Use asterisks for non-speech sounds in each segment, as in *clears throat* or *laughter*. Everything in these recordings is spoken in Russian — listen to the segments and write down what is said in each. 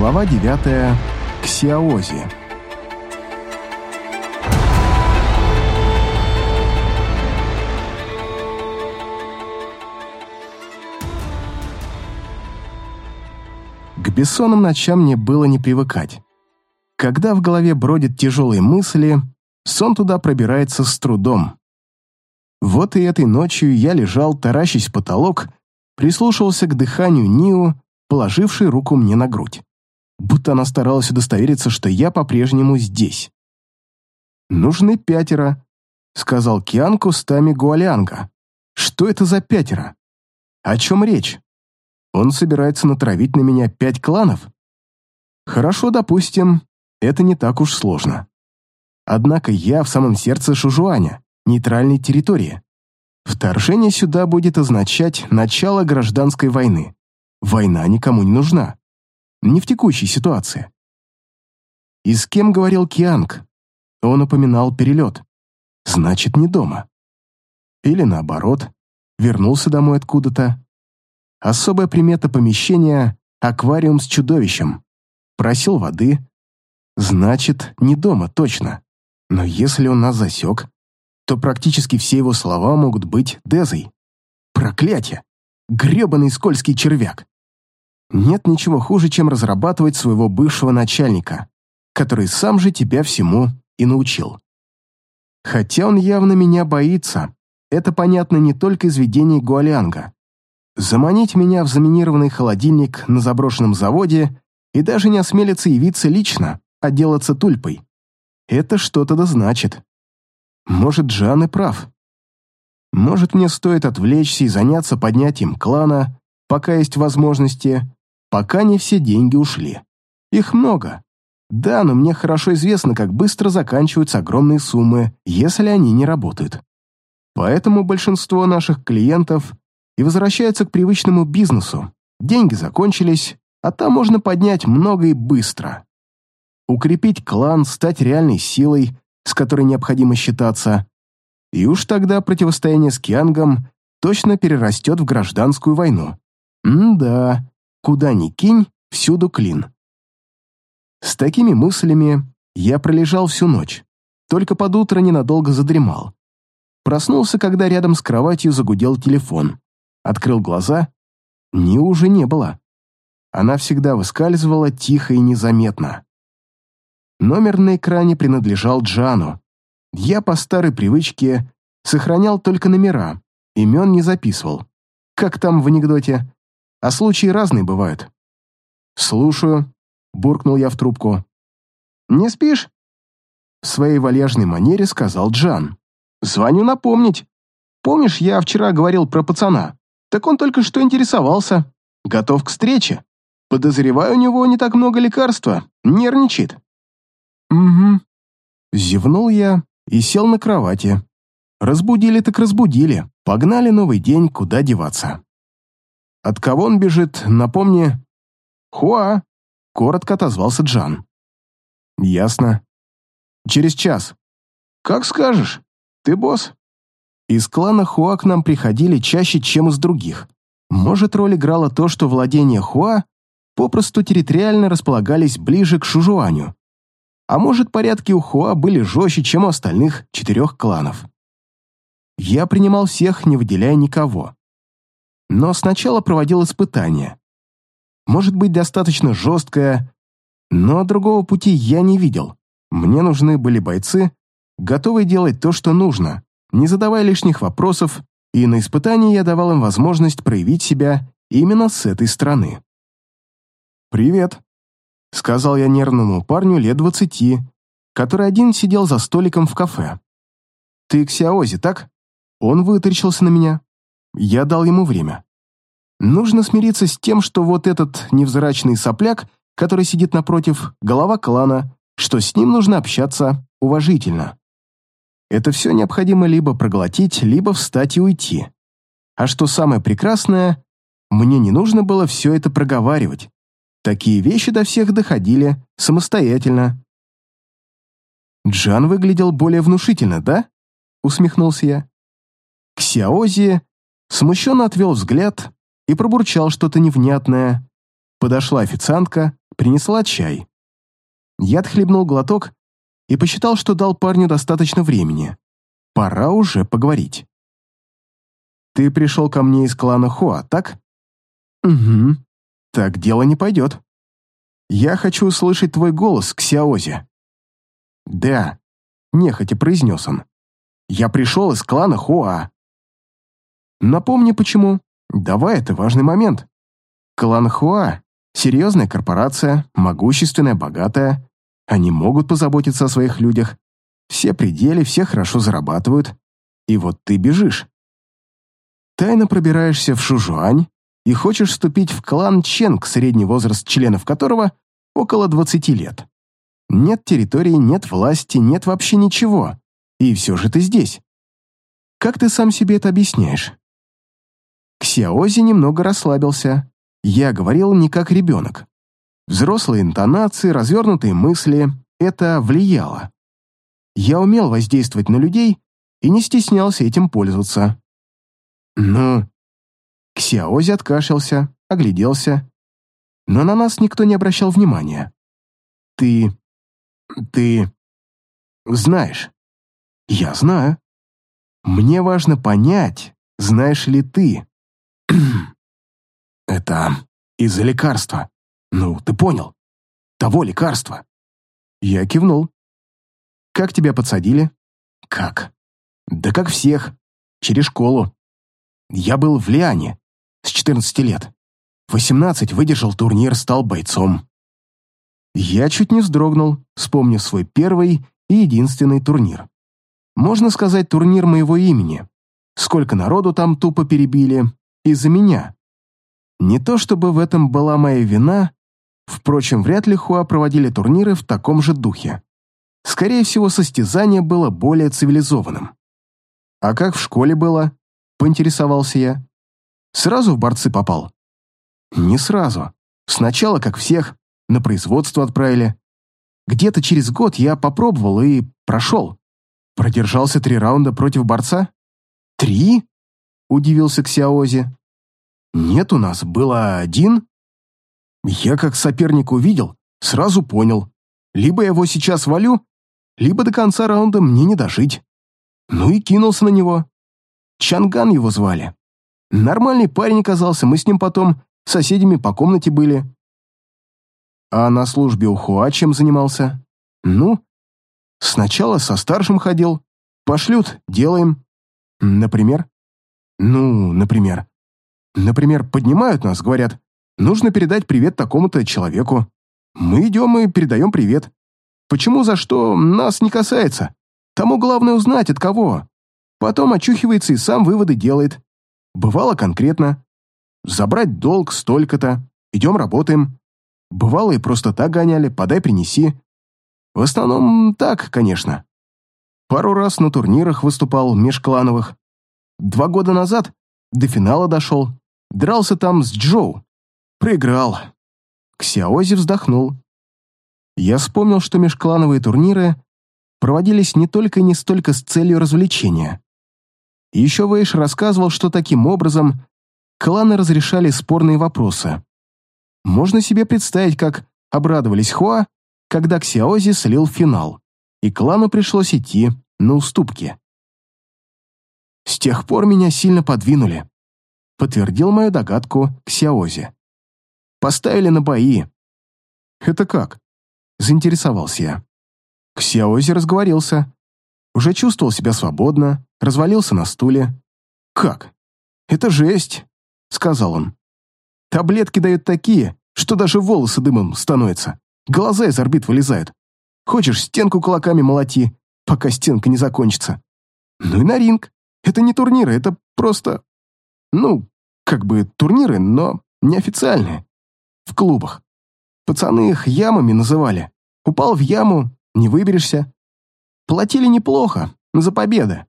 Глава 9. Ксиаози. К бессонным ночам мне было не привыкать. Когда в голове бродят тяжелые мысли, сон туда пробирается с трудом. Вот и этой ночью я лежал, таращась в потолок, прислушивался к дыханию Нио, положившей руку мне на грудь. Будто она старалась удостовериться, что я по-прежнему здесь. «Нужны пятеро», — сказал Киан кустами Гуалианга. «Что это за пятеро? О чем речь? Он собирается натравить на меня пять кланов? Хорошо, допустим, это не так уж сложно. Однако я в самом сердце Шужуаня, нейтральной территории. Вторжение сюда будет означать начало гражданской войны. Война никому не нужна. Не в текущей ситуации. И с кем говорил Кианг? Он упоминал перелет. Значит, не дома. Или наоборот, вернулся домой откуда-то. Особая примета помещения — аквариум с чудовищем. Просил воды. Значит, не дома, точно. Но если он нас засек, то практически все его слова могут быть Дезой. Проклятие! грёбаный скользкий червяк! Нет ничего хуже, чем разрабатывать своего бывшего начальника, который сам же тебя всему и научил. Хотя он явно меня боится, это понятно не только из видений Гуалианга. Заманить меня в заминированный холодильник на заброшенном заводе и даже не осмелиться явиться лично, отделаться тульпой. Это что-то да значит. Может, Джан и прав. Может, мне стоит отвлечься и заняться поднятием клана, пока есть возможности, пока не все деньги ушли. Их много. Да, но мне хорошо известно, как быстро заканчиваются огромные суммы, если они не работают. Поэтому большинство наших клиентов и возвращаются к привычному бизнесу. Деньги закончились, а там можно поднять много и быстро. Укрепить клан, стать реальной силой, с которой необходимо считаться, и уж тогда противостояние с Киангом точно перерастет в гражданскую войну. М-да, куда ни кинь, всюду клин. С такими мыслями я пролежал всю ночь, только под утро ненадолго задремал. Проснулся, когда рядом с кроватью загудел телефон. Открыл глаза. Ни уже не было. Она всегда выскальзывала тихо и незаметно. Номер на экране принадлежал Джану. Я по старой привычке сохранял только номера, имен не записывал. Как там в анекдоте? А случаи разные бывают. «Слушаю», — буркнул я в трубку. «Не спишь?» В своей вальяжной манере сказал Джан. «Звоню напомнить. Помнишь, я вчера говорил про пацана? Так он только что интересовался. Готов к встрече. Подозреваю, у него не так много лекарства. Нервничает. «Угу». Зевнул я и сел на кровати. Разбудили так разбудили. Погнали новый день, куда деваться. От кого он бежит, напомни. Хуа, коротко отозвался Джан. Ясно. Через час. Как скажешь. Ты босс. Из клана Хуа к нам приходили чаще, чем из других. Может, роль играла то, что владения Хуа попросту территориально располагались ближе к Шужуаню, а может, порядки у Хуа были жестче, чем у остальных четырех кланов. Я принимал всех, не выделяя никого. Но сначала проводил испытание. Может быть, достаточно жесткое, но другого пути я не видел. Мне нужны были бойцы, готовые делать то, что нужно, не задавая лишних вопросов, и на испытании я давал им возможность проявить себя именно с этой стороны. «Привет», — сказал я нервному парню лет двадцати, который один сидел за столиком в кафе. «Ты Ксиаози, так?» Он вытаращился на меня. Я дал ему время. Нужно смириться с тем, что вот этот невзрачный сопляк, который сидит напротив, голова клана, что с ним нужно общаться уважительно. Это все необходимо либо проглотить, либо встать и уйти. А что самое прекрасное, мне не нужно было все это проговаривать. Такие вещи до всех доходили самостоятельно. «Джан выглядел более внушительно, да?» — усмехнулся я. Ксяози смущенно отвел взгляд и пробурчал что-то невнятное. Подошла официантка, принесла чай. Я отхлебнул глоток и посчитал, что дал парню достаточно времени. Пора уже поговорить. «Ты пришел ко мне из клана Хуа, так?» «Угу. Так дело не пойдет. Я хочу услышать твой голос, Ксиаози». «Да», — нехотя произнес он. «Я пришел из клана Хуа». «Напомни, почему. Давай, это важный момент. Клан Хуа — серьезная корпорация, могущественная, богатая. Они могут позаботиться о своих людях. Все пределы, все хорошо зарабатывают. И вот ты бежишь. Тайно пробираешься в Шужуань и хочешь вступить в клан Ченг, средний возраст членов которого около 20 лет. Нет территории, нет власти, нет вообще ничего. И все же ты здесь. Как ты сам себе это объясняешь? Ксиаози немного расслабился. Я говорил не как ребенок. Взрослые интонации, развернутые мысли — это влияло. Я умел воздействовать на людей и не стеснялся этим пользоваться. Ну, Ксиаози откашлялся, огляделся, но на нас никто не обращал внимания. Ты ты знаешь. Я знаю. Мне важно понять, знаешь ли ты. *clears throat* Это из-за лекарства. Ну, ты понял. Того лекарства. Я кивнул. Как тебя подсадили? Как? Да как всех. Через школу. Я был в Лиане с 14 лет. 18 выдержал турнир, стал бойцом. Я чуть не вздрогнул, вспомнив свой первый и единственный турнир. Можно сказать, турнир моего имени. Сколько народу там тупо перебили из-за меня. Не то чтобы в этом была моя вина, впрочем, вряд ли Хуа проводили турниры в таком же духе. Скорее всего, состязание было более цивилизованным. «А как в школе было?» — поинтересовался я. «Сразу в борцы попал?» «Не сразу. Сначала, как всех, на производство отправили. Где-то через год я попробовал и прошел. Продержался три раунда против борца? Три? Удивился Ксиаози. Нет, у нас было один. Я как соперника увидел, сразу понял. Либо я его сейчас валю, либо до конца раунда мне не дожить. Ну и кинулся на него. Чанган его звали. Нормальный парень оказался, мы с ним потом соседями по комнате были. А на службе у Хуа чем занимался? Ну, сначала со старшим ходил. Пошлют, делаем. Например? Ну, например. Например, поднимают нас, говорят, нужно передать привет такому-то человеку. Мы идем и передаем привет. Почему, за что, нас не касается. Тому главное узнать, от кого. Потом очухивается и сам выводы делает. Бывало конкретно. Забрать долг столько-то. Идем работаем. Бывало и просто так гоняли, подай, принеси. В основном так, конечно. Пару раз на турнирах выступал межклановых. Два года назад до финала дошел. Дрался там с Джоу. Проиграл. Ксиаози вздохнул. Я вспомнил, что межклановые турниры проводились не только и не столько с целью развлечения. Еще Вейш рассказывал, что таким образом кланы разрешали спорные вопросы. Можно себе представить, как обрадовались Хуа, когда Ксиаози слил финал, и клану пришлось идти на уступки. «С тех пор меня сильно подвинули», — подтвердил мою догадку Ксиаози. «Поставили на бои». «Это как?» — заинтересовался я. Ксиаози разговорился. Уже чувствовал себя свободно, развалился на стуле. «Как? Это жесть», — сказал он. Таблетки дают такие, что даже волосы дымом становятся. Глаза из орбит вылезают. Хочешь, стенку кулаками молоти, пока стенка не закончится. Ну и на ринг. Это не турниры, это просто... Ну, как бы турниры, но неофициальные. В клубах. Пацаны их ямами называли. Упал в яму, не выберешься. Платили неплохо, за победы.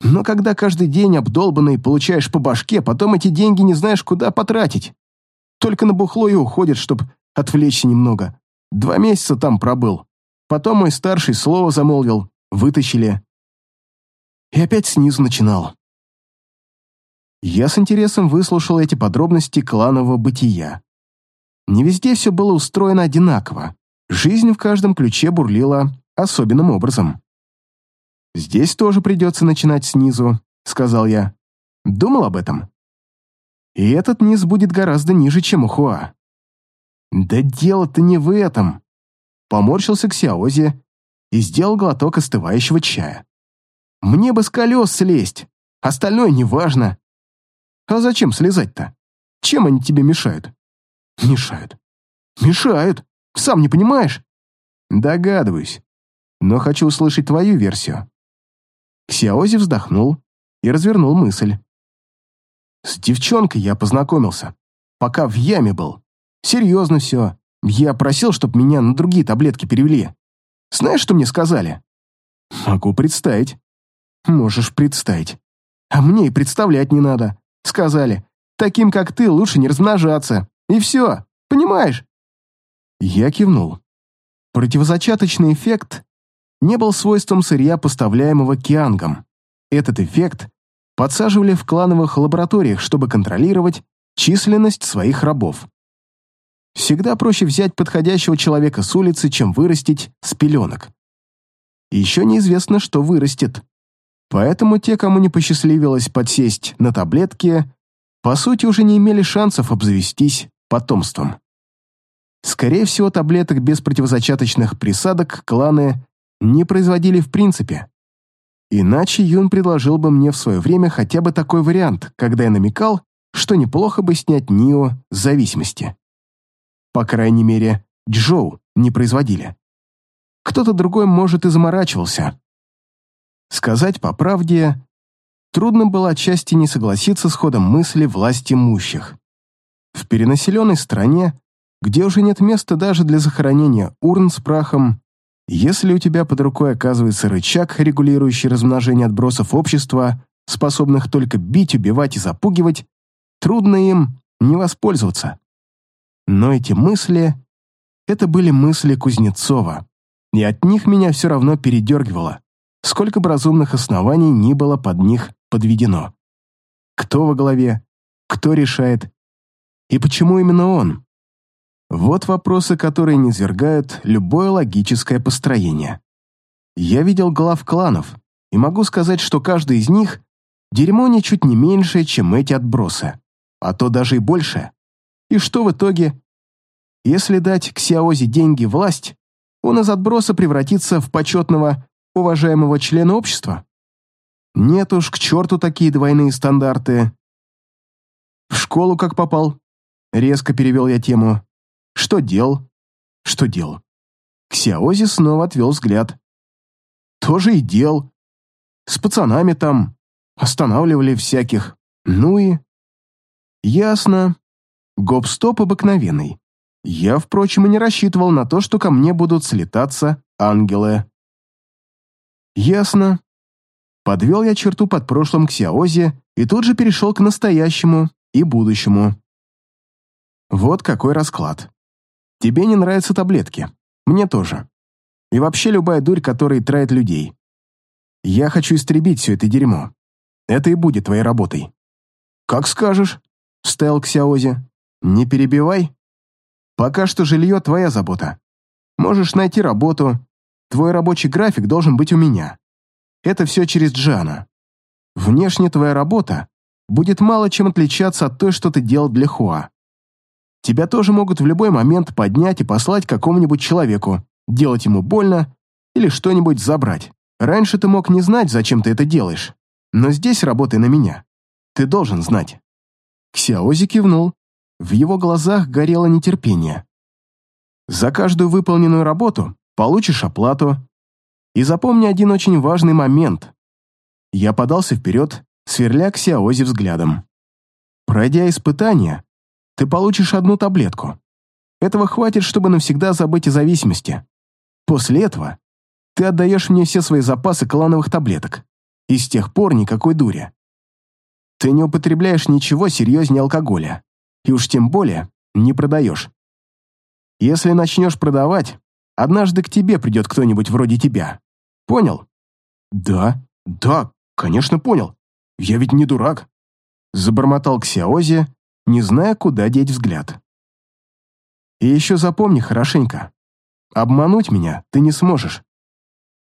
Но когда каждый день обдолбанный получаешь по башке, потом эти деньги не знаешь, куда потратить. Только на бухло и уходит, чтобы отвлечься немного. Два месяца там пробыл. Потом мой старший слово замолвил, вытащили. И опять снизу начинал. Я с интересом выслушал эти подробности кланового бытия. Не везде все было устроено одинаково. Жизнь в каждом ключе бурлила особенным образом. «Здесь тоже придется начинать снизу», — сказал я. «Думал об этом?» «И этот низ будет гораздо ниже, чем у Хуа». «Да дело-то не в этом», — поморщился Ксяози и сделал глоток остывающего чая. «Мне бы с колес слезть, остальное неважно». «А зачем слезать-то? Чем они тебе мешают?» «Мешают». «Мешают. Сам не понимаешь?» «Догадываюсь. Но хочу услышать твою версию». Ксяози вздохнул и развернул мысль. «С девчонкой я познакомился, пока в яме был. Серьезно все. Я просил, чтобы меня на другие таблетки перевели. Знаешь, что мне сказали?» «Могу представить». «Можешь представить. А мне и представлять не надо. Сказали, таким как ты лучше не размножаться. И все, понимаешь?» Я кивнул. Противозачаточный эффект не был свойством сырья, поставляемого киангом. Этот эффект подсаживали в клановых лабораториях, чтобы контролировать численность своих рабов. Всегда проще взять подходящего человека с улицы, чем вырастить с пеленок. еще неизвестно, что вырастет. Поэтому те, кому не посчастливилось подсесть на таблетки, по сути уже не имели шансов обзавестись потомством. Скорее всего, таблеток без противозачаточных присадок кланы не производили в принципе. Иначе Юн предложил бы мне в свое время хотя бы такой вариант, когда я намекал, что неплохо бы снять Нио с зависимости. По крайней мере, Джоу не производили. Кто-то другой, может, и заморачивался. Сказать по правде, трудно было отчасти не согласиться с ходом мысли власти имущих. В перенаселенной стране, где уже нет места даже для захоронения урн с прахом, если у тебя под рукой оказывается рычаг, регулирующий размножение отбросов общества, способных только бить, убивать и запугивать, трудно им не воспользоваться. Но эти мысли — это были мысли Кузнецова, и от них меня все равно передергивало, сколько бы разумных оснований ни было под них подведено. Кто во главе, кто решает, и почему именно он? Вот вопросы, которые не свергают любое логическое построение. Я видел глав кланов, и могу сказать, что каждый из них дерьмо ничуть не меньше, чем эти отбросы, а то даже и больше. И что в итоге? Если дать Ксиаози деньги власть, он из отброса превратится в почетного, уважаемого члена общества? Нет уж, к черту такие двойные стандарты. В школу как попал? Резко перевел я тему. Что дел? Что дел? Ксиаози снова отвел взгляд. Тоже и дел. С пацанами там. Останавливали всяких. Ну и... Ясно. Гоп-стоп обыкновенный. Я, впрочем, и не рассчитывал на то, что ко мне будут слетаться ангелы. Ясно. Подвел я черту под прошлым Ксиаози и тут же перешел к настоящему и будущему. Вот какой расклад. Тебе не нравятся таблетки. Мне тоже. И вообще любая дурь, которая травит людей. Я хочу истребить все это дерьмо. Это и будет твоей работой. Как скажешь, вставил Ксяози. Не перебивай. Пока что жилье твоя забота. Можешь найти работу. Твой рабочий график должен быть у меня. Это все через Джана. Внешне твоя работа будет мало чем отличаться от той, что ты делал для Хуа. Тебя тоже могут в любой момент поднять и послать какому-нибудь человеку, делать ему больно или что-нибудь забрать. Раньше ты мог не знать, зачем ты это делаешь, но здесь работай на меня. Ты должен знать». Ксяози кивнул. В его глазах горело нетерпение. «За каждую выполненную работу получишь оплату. И запомни один очень важный момент». Я подался вперед, сверля Ксяози взглядом. Пройдя испытание, ты получишь одну таблетку. Этого хватит, чтобы навсегда забыть о зависимости. После этого ты отдаешь мне все свои запасы клановых таблеток. И с тех пор никакой дури. Ты не употребляешь ничего серьезнее алкоголя. И уж тем более не продаешь. Если начнешь продавать, однажды к тебе придет кто-нибудь вроде тебя. Понял? Да, да, конечно, понял. Я ведь не дурак. Забормотал Ксиози, не зная, куда деть взгляд. И еще запомни хорошенько. Обмануть меня ты не сможешь.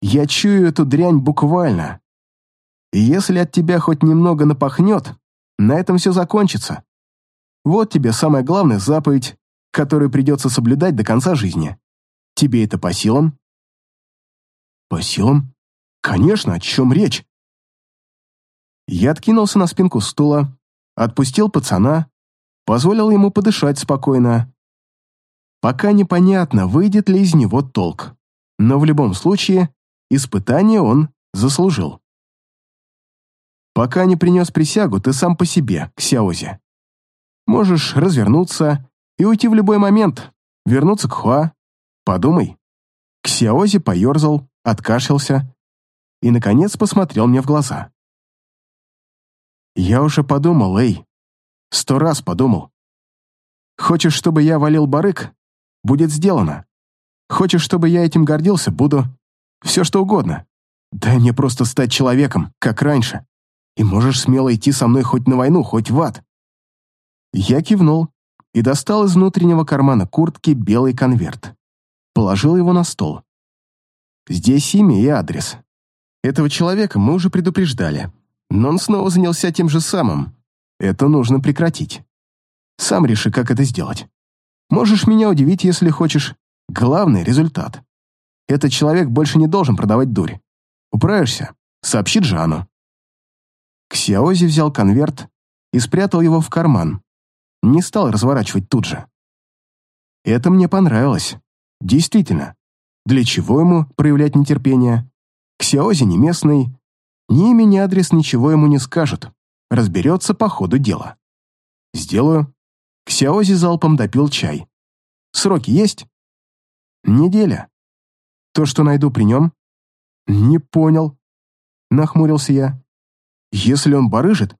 Я чую эту дрянь буквально. И если от тебя хоть немного напахнет, на этом все закончится. Вот тебе самая главная заповедь, которую придется соблюдать до конца жизни. Тебе это по силам? По силам? Конечно, о чем речь? Я откинулся на спинку стула, отпустил пацана, позволил ему подышать спокойно. Пока непонятно, выйдет ли из него толк, но в любом случае испытание он заслужил. Пока не принес присягу, ты сам по себе, Ксяози. Можешь развернуться и уйти в любой момент, вернуться к Хуа. Подумай. Ксяози поерзал, откашлялся и, наконец, посмотрел мне в глаза. Я уже подумал, эй. Сто раз подумал. Хочешь, чтобы я валил барык? Будет сделано. Хочешь, чтобы я этим гордился? Буду. Все что угодно. Дай мне просто стать человеком, как раньше и можешь смело идти со мной хоть на войну, хоть в ад». Я кивнул и достал из внутреннего кармана куртки белый конверт. Положил его на стол. Здесь имя и адрес. Этого человека мы уже предупреждали, но он снова занялся тем же самым. Это нужно прекратить. Сам реши, как это сделать. Можешь меня удивить, если хочешь. Главный — результат. Этот человек больше не должен продавать дурь. Управишься? Сообщи Джану. Ксяози взял конверт и спрятал его в карман. Не стал разворачивать тут же. Это мне понравилось. Действительно. Для чего ему проявлять нетерпение? Ксяози не местный. Ни имя, ни адрес ничего ему не скажут. Разберется по ходу дела. Сделаю. Ксяози залпом допил чай. Сроки есть? Неделя. То, что найду при нем? Не понял. Нахмурился я. Если он барыжит,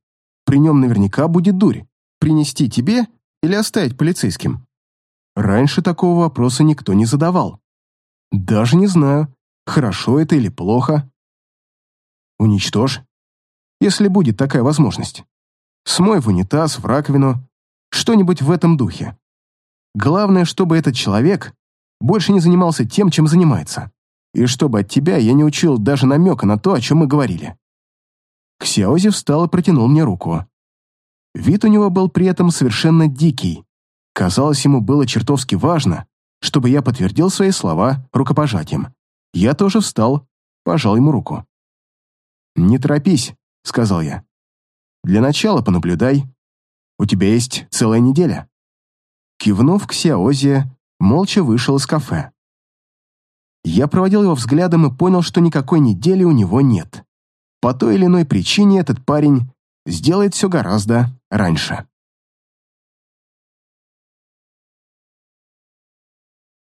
при нем наверняка будет дурь. Принести тебе или оставить полицейским? Раньше такого вопроса никто не задавал. Даже не знаю, хорошо это или плохо. Уничтожь, если будет такая возможность. Смой в унитаз, в раковину, что-нибудь в этом духе. Главное, чтобы этот человек больше не занимался тем, чем занимается. И чтобы от тебя я не учил даже намека на то, о чем мы говорили. Ксяози встал и протянул мне руку. Вид у него был при этом совершенно дикий. Казалось, ему было чертовски важно, чтобы я подтвердил свои слова рукопожатием. Я тоже встал, пожал ему руку. «Не торопись», — сказал я. «Для начала понаблюдай. У тебя есть целая неделя». Кивнув к Сяозе, молча вышел из кафе. Я проводил его взглядом и понял, что никакой недели у него нет. По той или иной причине этот парень сделает все гораздо раньше.